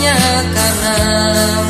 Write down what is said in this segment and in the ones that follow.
hanya karena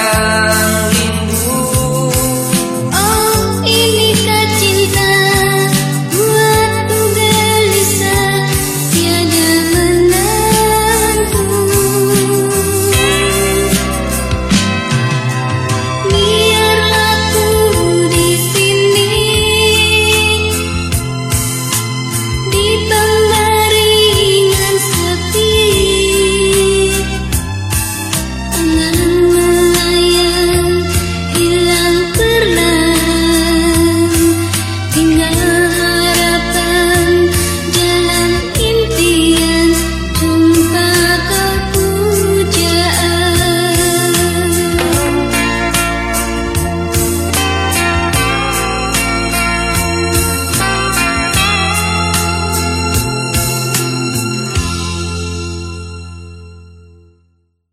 Yeah.